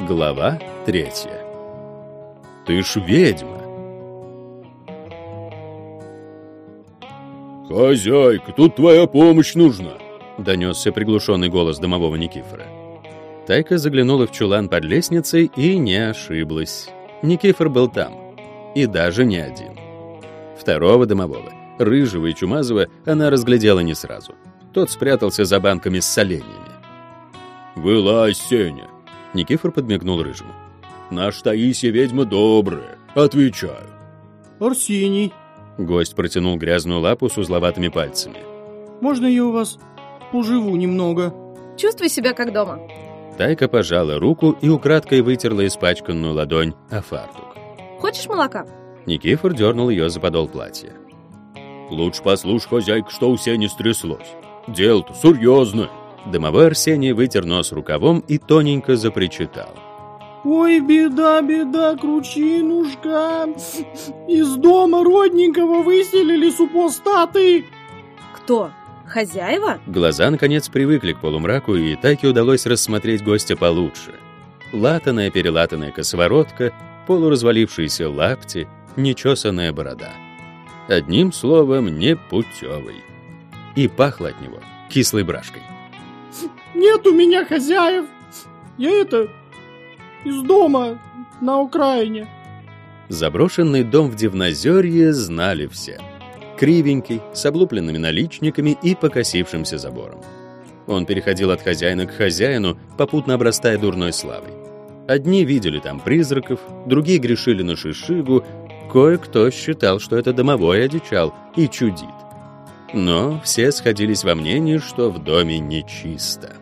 Глава третья. Ты ж ведьма. «Хозяйка, тут твоя помощь нужна!» — донесся приглушенный голос домового Никифора. Тайка заглянула в чулан под лестницей и не ошиблась. Никифор был там. И даже не один. Второго домового, рыжего и чумазого, она разглядела не сразу. Тот спрятался за банками с соленьями. «Вылазь, Сеня!» Никифор подмигнул рыжему. «Наш Таисия ведьма добрая, отвечаю». «Арсений». Гость протянул грязную лапу с узловатыми пальцами. «Можно я у вас поживу немного?» Чувствуй себя как дома. Тайка пожала руку и украдкой вытерла испачканную ладонь о фартук. Хочешь молока? Никифор дернул ее за подол платья. «Лучше послушай, хозяйка, что у Сени стряслось. Дело-то серьезное». Домовой Арсений вытер нос рукавом и тоненько запричитал. «Ой, беда, беда, кручинушка! Из дома родненького выселили супостаты!» Кто? Хозяева? Глаза, наконец, привыкли к полумраку, и Тайке удалось рассмотреть гостя получше. Латаная-перелатанная косоворотка, полуразвалившиеся лапти, нечесанная борода. Одним словом, непутевый. И пахло от него кислой брашкой. «Нет у меня хозяев! Я это... из дома на Украине!» Заброшенный дом в Дивнозерье знали все. Кривенький, с облупленными наличниками и покосившимся забором. Он переходил от хозяина к хозяину, попутно обрастая дурной славой. Одни видели там призраков, другие грешили на шишигу, кое-кто считал, что это домовой одичал и чудит. Но все сходились во мнении, что в доме нечисто.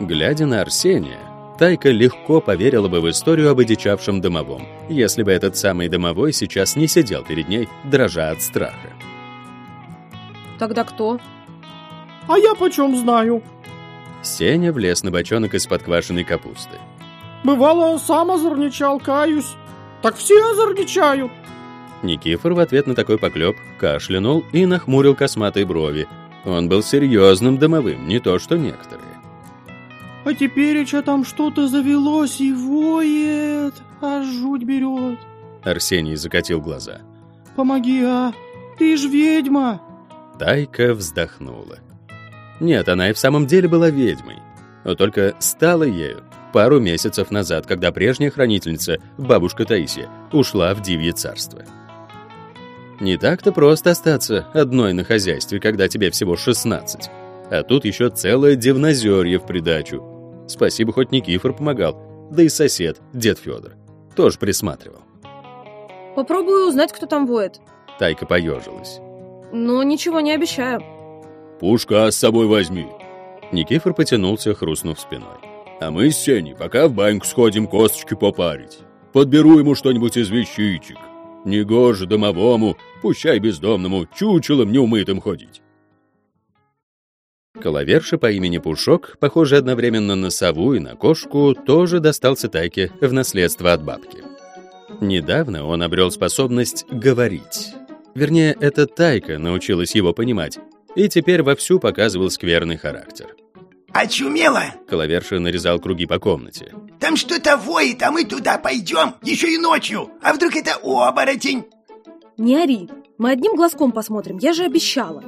Глядя на Арсения, Тайка легко поверила бы в историю об одичавшем домовом, если бы этот самый домовой сейчас не сидел перед ней, дрожа от страха. Тогда кто? «А я почем знаю?» Сеня влез на бочонок из-под квашеной капусты. «Бывало, сам озорничал, каюсь. Так все озорничают!» Никифор в ответ на такой поклеп кашлянул и нахмурил косматые брови. Он был серьезным домовым, не то что некоторые. «А теперь что там что-то завелось и воет, аж жуть берет. Арсений закатил глаза. Помоги, а! Ты ж ведьма!» Тайка вздохнула. Нет, она и в самом деле была ведьмой. Но только стала ею пару месяцев назад, когда прежняя хранительница, бабушка Таисия, ушла в Дивье царство. Не так-то просто остаться одной на хозяйстве, когда тебе всего 16. А тут еще целое дивнозерье в придачу. Спасибо, хоть Никифор помогал, да и сосед, дед Федор, тоже присматривал. Попробую узнать, кто там воет. Тайка поежилась. Но ничего не обещаю. «Пушка с собой возьми!» Никифор потянулся, хрустнув спиной. «А мы с Сеней пока в баньку сходим косточки попарить. Подберу ему что-нибудь из вещичек. Негоже домовому, пущай бездомному, чучелом неумытым ходить». Коловерша по имени Пушок, похожий одновременно на сову и на кошку, тоже достался Тайке в наследство от бабки. Недавно он обрел способность говорить. Вернее, эта Тайка научилась его понимать, и теперь вовсю показывал скверный характер. Очумела? Коловерша нарезал круги по комнате. Там что-то воет, а мы туда пойдем, еще и ночью. А вдруг это оборотень? Не ори, мы одним глазком посмотрим, я же обещала.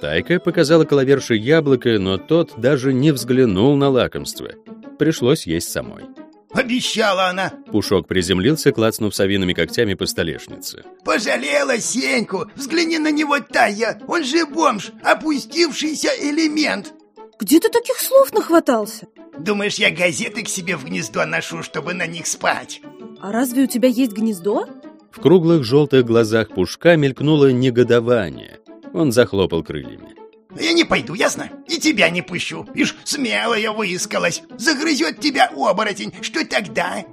Тайка показала Коловерше яблоко, но тот даже не взглянул на лакомство. Пришлось есть самой. Обещала она. Пушок приземлился, клацнув совиными когтями по столешнице. Пожалела Сеньку. Взгляни на него, Тая. Он же бомж, опустившийся элемент. Где ты таких слов нахватался? Думаешь, я газеты к себе в гнездо ношу, чтобы на них спать? А разве у тебя есть гнездо? В круглых желтых глазах Пушка мелькнуло негодование. Он захлопал крыльями. Я не пойду, ясно? И тебя не пущу. Ишь, смелая выискалась. Загрызет тебя оборотень. Что тогда?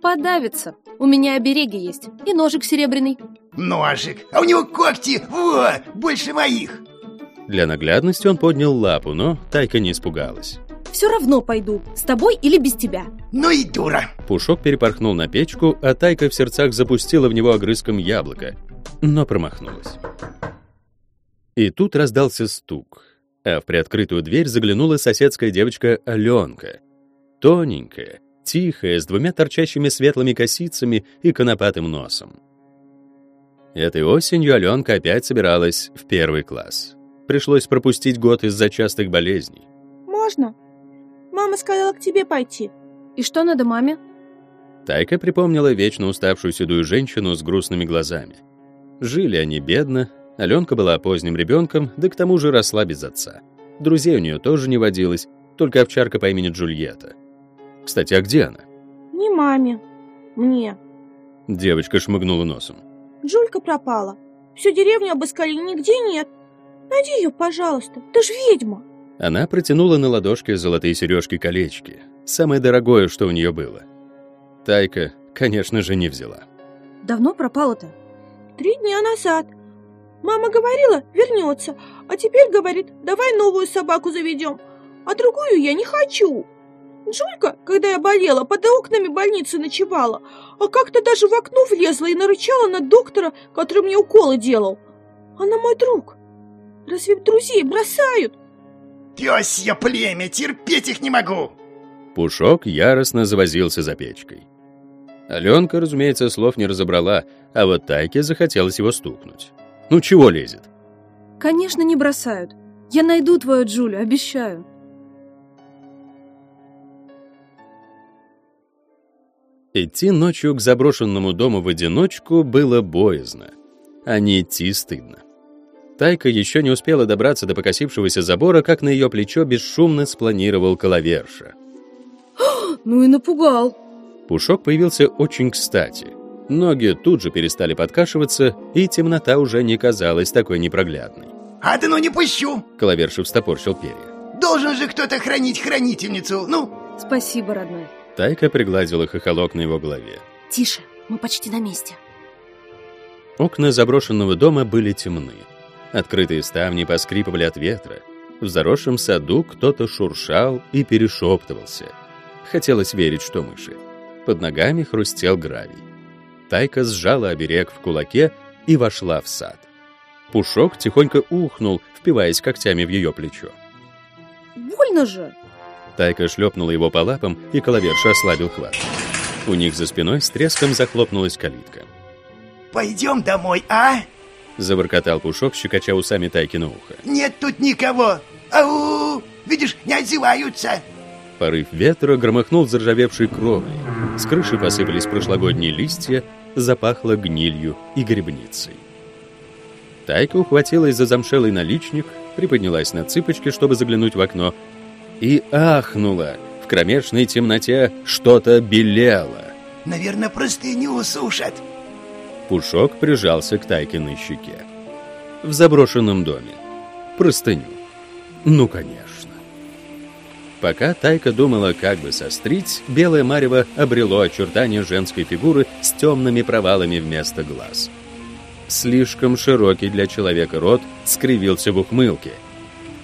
Подавится. У меня обереги есть. И ножик серебряный. Ножик? А у него когти, во, больше моих. Для наглядности он поднял лапу, но Тайка не испугалась. Все равно пойду, с тобой или без тебя. Ну и дура. Пушок перепорхнул на печку, а Тайка в сердцах запустила в него огрызком яблоко, но промахнулась. И тут раздался стук. А в приоткрытую дверь заглянула соседская девочка Аленка. Тоненькая, тихая, с двумя торчащими светлыми косицами и конопатым носом. Этой осенью Аленка опять собиралась в первый класс. Пришлось пропустить год из-за частых болезней. Можно? Мама сказала к тебе пойти. И что надо маме? Тайка припомнила вечно уставшую седую женщину с грустными глазами. Жили они бедно, Аленка была поздним ребенком, да к тому же росла без отца. Друзей у нее тоже не водилось, только овчарка по имени Джульетта. Кстати, а где она? Не маме, мне. Девочка шмыгнула носом. Джулька пропала. Всю деревню обыскали, нигде нет. Найди ее, пожалуйста, ты ж ведьма. Она протянула на ладошке золотые сережки-колечки. Самое дорогое, что у нее было. Тайка, конечно же, не взяла. Давно пропала-то? Три дня назад. Мама говорила, вернется, а теперь говорит, давай новую собаку заведем, а другую я не хочу. Джулька, когда я болела, под окнами больницы ночевала, а как-то даже в окно влезла и нарычала на доктора, который мне уколы делал. Она мой друг. Разве друзей бросают? Пёсье племя, терпеть их не могу. Пушок яростно завозился за печкой. Аленка, разумеется, слов не разобрала, а вот Тайке захотелось его стукнуть. Ну чего лезет? Конечно, не бросают. Я найду твою Джулю, обещаю. Идти ночью к заброшенному дому в одиночку было боязно, а не идти стыдно. Тайка еще не успела добраться до покосившегося забора, как на ее плечо бесшумно спланировал коловерша. Ну и напугал. Пушок появился очень кстати. Ноги тут же перестали подкашиваться, и темнота уже не казалась такой непроглядной. А да ну не пущу. Коловершив стопорщил перья. Должен же кто-то хранить хранительницу. Ну, Спасибо, родной. Тайка пригладила хохолок на его голове. Тише, мы почти на месте. Окна заброшенного дома были темны. Открытые ставни поскрипывали от ветра. В заросшем саду кто-то шуршал и перешептывался. Хотелось верить, что мыши. Под ногами хрустел гравий. Тайка сжала оберег в кулаке и вошла в сад. Пушок тихонько ухнул, впиваясь когтями в ее плечо. Больно же. Тайка шлепнула его по лапам, и коловерша ослабил хват. У них за спиной с треском захлопнулась калитка. пойдем домой, а? Заворкотал Пушок, щекоча усами Тайки на ухо. Нет тут никого. Ау! Видишь, не отзываются. Порыв ветра громыхнул заржавевшей кровлей. С крыши посыпались прошлогодние листья, запахло гнилью и грибницей. Тайка ухватилась за замшелый наличник, приподнялась на цыпочки, чтобы заглянуть в окно, и ахнула. В кромешной темноте что-то белело. Наверное, простыню сушат. Пушок прижался к Тайкиной щеке. В заброшенном доме. Простыню. Ну, конечно. Пока Тайка думала, как бы сострить, белое марево обрело очертания женской фигуры с темными провалами вместо глаз. Слишком широкий для человека рот скривился в ухмылке.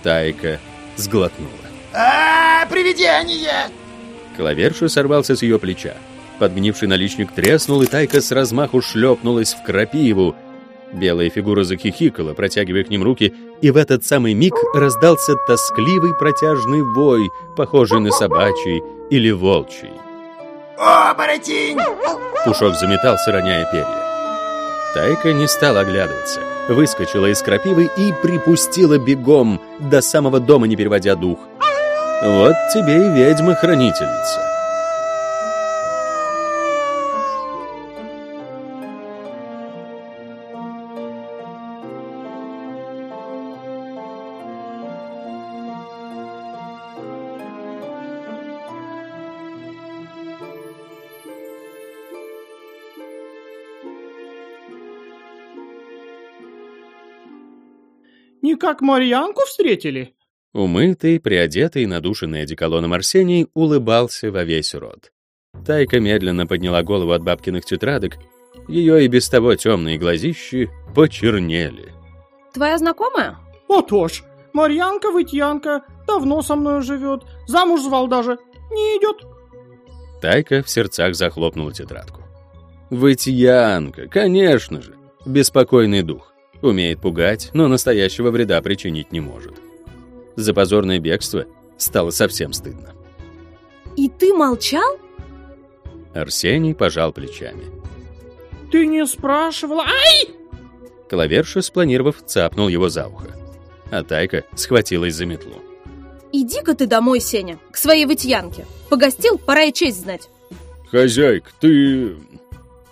Тайка сглотнула. А, привидение! Клаверша сорвался с ее плеча. Подгнивший наличник треснул, и Тайка с размаху шлепнулась в крапиву. Белая фигура захихикала, протягивая к ним руки, и в этот самый миг раздался тоскливый протяжный вой, похожий на собачий или волчий. Оборотень! Пушок заметался, роняя перья. Тайка не стала оглядываться, выскочила из крапивы и припустила бегом, до самого дома не переводя дух. Вот тебе и ведьма-хранительница. Не как Марьянку встретили? Умытый, приодетый, надушенный одеколоном Арсений улыбался во весь рот. Тайка медленно подняла голову от бабкиных тетрадок. Ее и без того темные глазищи почернели. Твоя знакомая? А то ж, Марьянка Вытьянка давно со мной живет, замуж звал даже, не идет. Тайка в сердцах захлопнула тетрадку. Вытьянка, конечно же, беспокойный дух. Умеет пугать, но настоящего вреда причинить не может. За позорное бегство стало совсем стыдно. И ты молчал? Арсений пожал плечами. Ты не спрашивала. Ай! Клаверша, спланировав, цапнул его за ухо. А Тайка схватилась за метлу. Иди-ка ты домой, Сеня, к своей вытьянке. Погостил, пора и честь знать. Хозяйка, ты...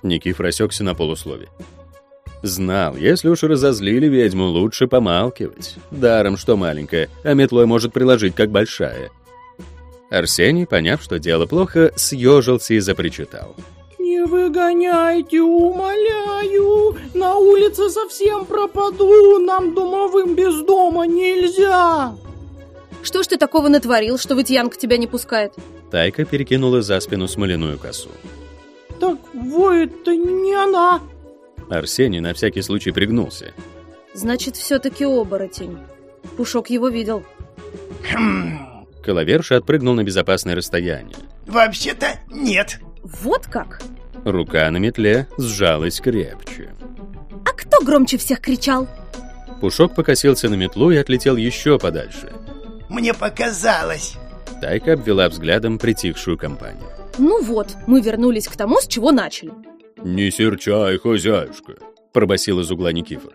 Никифор осекся на полуслове. Знал, если уж разозлили ведьму, лучше помалкивать. Даром, что маленькая, а метлой может приложить, как большая. Арсений, поняв, что дело плохо, съежился и запричитал. Не выгоняйте, умоляю. На улице совсем пропаду. Нам домовым без дома нельзя. Что ж ты такого натворил, что вытьянка тебя не пускает? Тайка перекинула за спину смоляную косу. Так воет-то не она. Арсений на всякий случай пригнулся. Значит, все-таки оборотень. Пушок его видел. Хм, Коловерша отпрыгнул на безопасное расстояние. вообще-то нет. Вот как? Рука на метле сжалась крепче. А кто громче всех кричал? Пушок покосился на метлу и отлетел еще подальше. Мне показалось. Тайка обвела взглядом притихшую компанию. Ну вот, мы вернулись к тому, с чего начали. Не серчай, хозяюшка. Пробасил из угла Никифор.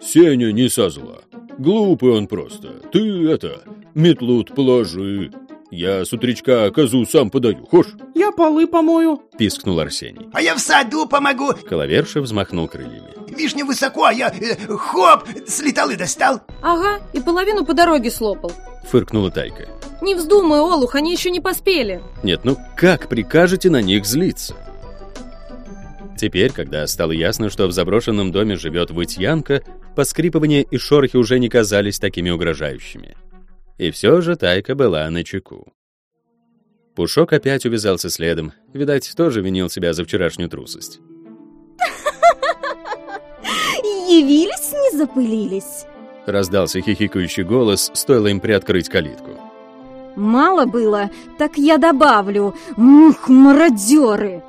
Сеня не со зла. Глупый он просто. Ты это, метлу положи. Я с утречка козу сам подаю, хошь? Я полы помою. Пискнул Арсений. А я в саду помогу. Коловерша взмахнул крыльями. Вишня высоко, а я э, хоп, слетал и достал. Ага, и половину по дороге слопал. Фыркнула Тайка. Не вздумай, Олух, они еще не поспели. Нет, ну как прикажете на них злиться? Теперь, когда стало ясно, что в заброшенном доме живет вытьянка, поскрипывание и шорохи уже не казались такими угрожающими. И все же Тайка была на чеку. Пушок опять увязался следом. Видать, тоже винил себя за вчерашнюю трусость. Явились, не запылились. Раздался хихикающий голос, стоило им приоткрыть калитку. Мало было, так я добавлю. Мух, мародеры!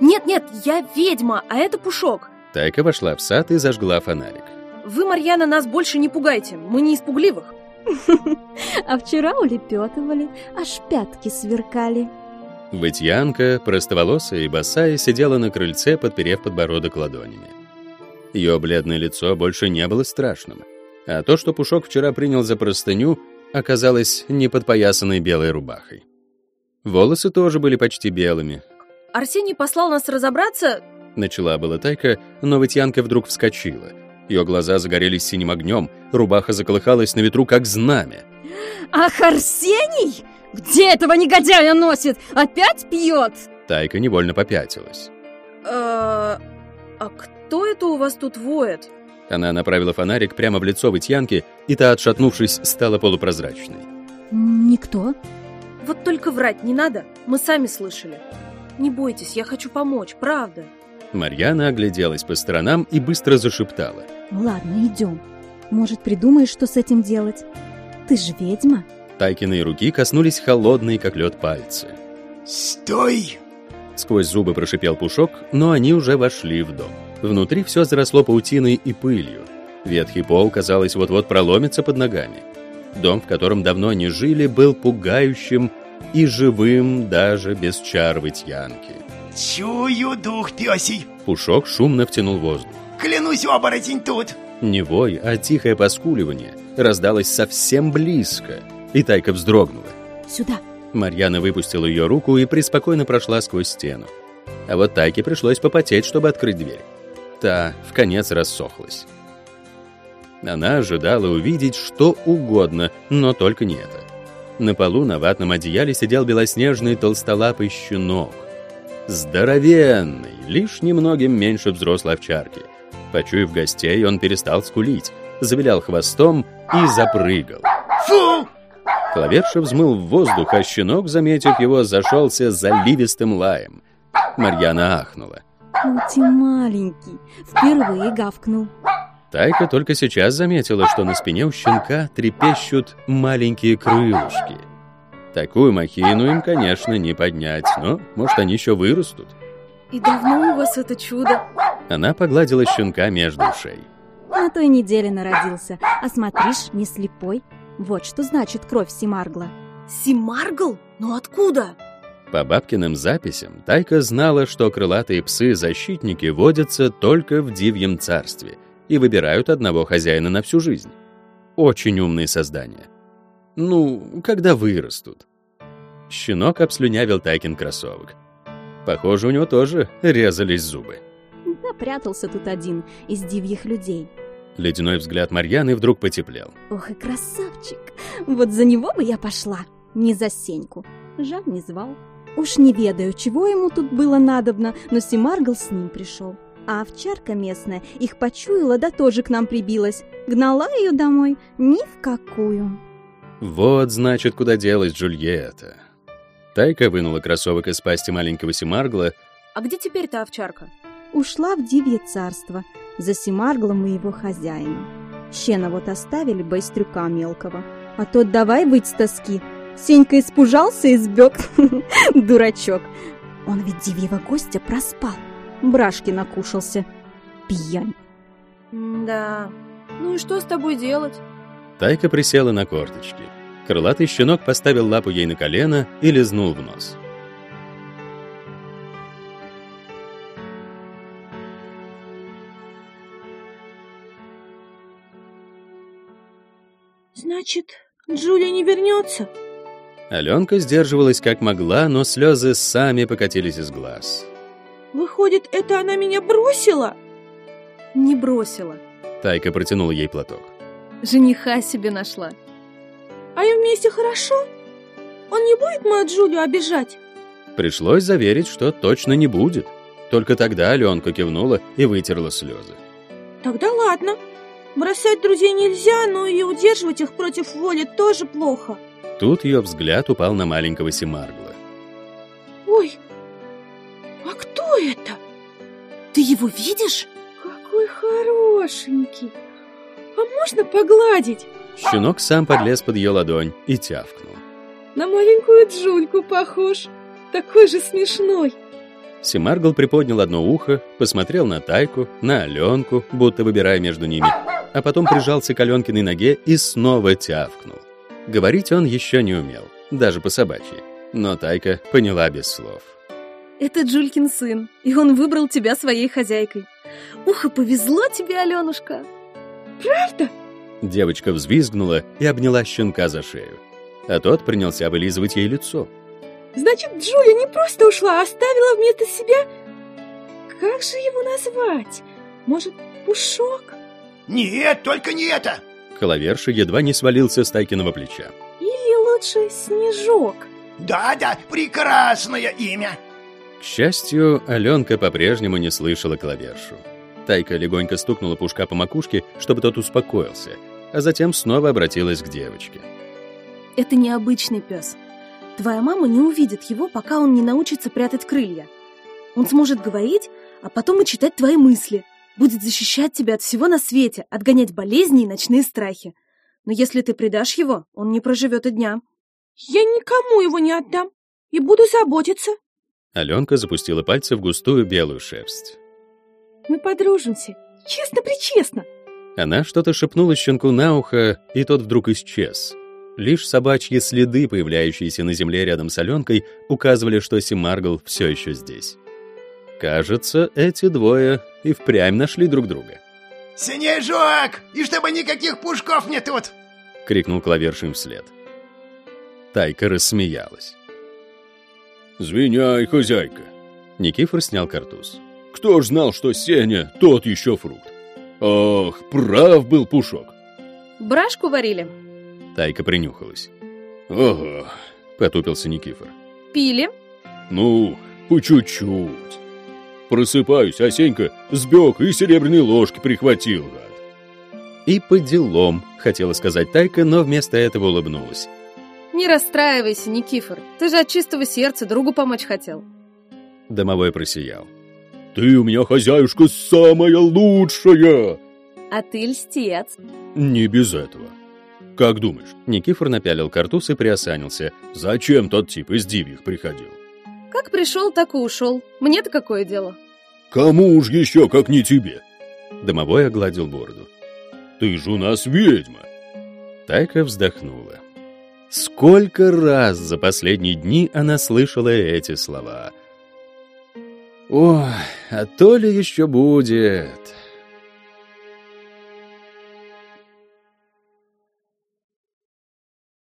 Нет-нет, я ведьма, а это Пушок. Тайка вошла в сад и зажгла фонарик. Вы, Марьяна, нас больше не пугайте, мы не испугливых. А вчера улепетывали, аж пятки сверкали. Вытьянка, простоволосая и босая, сидела на крыльце, подперев подбородок ладонями. Ее бледное лицо больше не было страшным, а то, что Пушок вчера принял за простыню, оказалось неподпоясанной белой рубахой. Волосы тоже были почти белыми. Арсений послал нас разобраться... Начала была Тайка, но Вытьянка вдруг вскочила. Ее глаза загорелись синим огнем, рубаха заколыхалась на ветру, как знамя. Ах, Арсений? Где этого негодяя носит? Опять пьет? Тайка невольно попятилась. Э, а кто это у вас тут воет? Она направила фонарик прямо в лицо Вытьянки, и та, отшатнувшись, стала полупрозрачной. Никто. Вот только врать не надо, мы сами слышали. Не бойтесь, я хочу помочь, правда. Марьяна огляделась по сторонам и быстро зашептала. Ладно, идем. Может, придумаешь, что с этим делать? Ты же ведьма. Тайкиные руки коснулись холодные, как лед, пальцы. Стой! Сквозь зубы прошипел Пушок, но они уже вошли в дом. Внутри все заросло паутиной и пылью. Ветхий пол, казалось, вот-вот проломится под ногами. Дом, в котором давно не жили, был пугающим и живым даже без чар вытьянки. Чую дух пёсий. Пушок шумно втянул воздух. Клянусь, оборотень тут. Не вой, а тихое поскуливание раздалось совсем близко, и Тайка вздрогнула. Сюда. Марьяна выпустила ее руку и преспокойно прошла сквозь стену. А вот Тайке пришлось попотеть, чтобы открыть дверь. Та в конец рассохлась. Она ожидала увидеть что угодно, но только не это. На полу на ватном одеяле сидел белоснежный толстолапый щенок. Здоровенный, лишь немногим меньше взрослой овчарки. Почуяв гостей, он перестал скулить, завилял хвостом и запрыгал. Фу! Клаверша взмыл в воздух, а щенок, заметив его, зашелся заливистым лаем. Марьяна ахнула. Ну ты маленький. Впервые гавкнул. Тайка только сейчас заметила, что на спине у щенка трепещут маленькие крылышки. Такую махину им, конечно, не поднять, но, может, они еще вырастут. И давно у вас это чудо? Она погладила щенка между ушей. На той неделе народился. А смотришь, не слепой. Вот что значит кровь Симаргла. Симаргл? Но откуда? По бабкиным записям, Тайка знала, что крылатые псы-защитники водятся только в Дивьем царстве и выбирают одного хозяина на всю жизнь. Очень умные создания. Ну, когда вырастут. Щенок обслюнявил Тайкин кроссовок. Похоже, у него тоже резались зубы. Напрятался тут один из дивьих людей. Ледяной взгляд Марьяны вдруг потеплел. Ох и красавчик! Вот за него бы я пошла, не за Сеньку. Жаль, не звал. Уж не ведаю, чего ему тут было надобно, но Симаргл с ним пришел. А овчарка местная их почуяла, да тоже к нам прибилась. Гнала ее домой ни в какую. Вот, значит, куда делась Джульетта. Тайка вынула кроссовок из пасти маленького Симаргла. А где теперь та овчарка? Ушла в Дивье царство, за Симарглом и его хозяином. Щена вот оставили байстрюка мелкого, а тот давай быть с тоски, Сенька испужался и сбег. Дурачок. Он ведь дивьего гостя проспал. Брашки накушался. Пьянь. Да. Ну и что с тобой делать? Тайка присела на корточки. Крылатый щенок поставил лапу ей на колено и лизнул в нос. Значит, Джулия не вернется? Аленка сдерживалась как могла, но слезы сами покатились из глаз. Выходит, это она меня бросила? Не бросила. Тайка протянула ей платок. Жениха себе нашла. А им вместе хорошо? Он не будет мою Джулию обижать? Пришлось заверить, что точно не будет. Только тогда Аленка кивнула и вытерла слезы. Тогда ладно. Бросать друзей нельзя, но и удерживать их против воли тоже плохо. Тут ее взгляд упал на маленького Симаргла. А кто это? Ты его видишь? Какой хорошенький. А можно погладить? Щенок сам подлез под ее ладонь и тявкнул. На маленькую Джульку похож. Такой же смешной. Симаргл приподнял одно ухо, посмотрел на Тайку, на Аленку, будто выбирая между ними, а потом прижался к Аленкиной ноге и снова тявкнул. Говорить он еще не умел, даже по собачьи, но Тайка поняла без слов. Это Джулькин сын, и он выбрал тебя своей хозяйкой. Ух, и повезло тебе, Аленушка. Правда? Девочка взвизгнула и обняла щенка за шею, а тот принялся вылизывать ей лицо. Значит, Джулия не просто ушла, а оставила вместо себя... Как же его назвать? Может, Пушок? Нет, только не это! Коловерша едва не свалился с Тайкиного плеча. Или лучше Снежок? Да-да, прекрасное имя! К счастью, Аленка по-прежнему не слышала Коловершу. Тайка легонько стукнула Пушка по макушке, чтобы тот успокоился, а затем снова обратилась к девочке. Это необычный пес. Твоя мама не увидит его, пока он не научится прятать крылья. Он сможет говорить, а потом и читать твои мысли — будет защищать тебя от всего на свете, отгонять болезни и ночные страхи. Но если ты предашь его, он не проживет и дня. Я никому его не отдам и буду заботиться. Аленка запустила пальцы в густую белую шерсть. Мы подружимся, честно-причестно. Она что-то шепнула щенку на ухо, и тот вдруг исчез. Лишь собачьи следы, появляющиеся на земле рядом с Аленкой, указывали, что Симаргл все еще здесь. Кажется, эти двое и впрямь нашли друг друга. «Снежок! И чтобы никаких пушков не тут!» — крикнул клавершим вслед. Тайка рассмеялась. «Звиняй, хозяйка!» Никифор снял картуз. «Кто ж знал, что Сеня тот еще фрукт? Ох, прав был Пушок!» «Брашку варили?» Тайка принюхалась. «Ага», — потупился Никифор. «Пили?» «Ну, по чуть-чуть». Просыпаюсь, а Сенька сбег и серебряные ложки прихватил, гад. И по делам, хотела сказать Тайка, но вместо этого улыбнулась. Не расстраивайся, Никифор. Ты же от чистого сердца другу помочь хотел. Домовой просиял. Ты у меня, хозяюшка, самая лучшая! А ты льстец. Не без этого. Как думаешь? Никифор напялил картуз и приосанился. Зачем тот тип из дивьих приходил? Как пришел, так и ушел. Мне-то какое дело? Кому уж еще, как не тебе? Домовой огладил бороду. Ты же у нас ведьма. Тайка вздохнула. Сколько раз за последние дни она слышала эти слова. «Ой, а то ли еще будет!»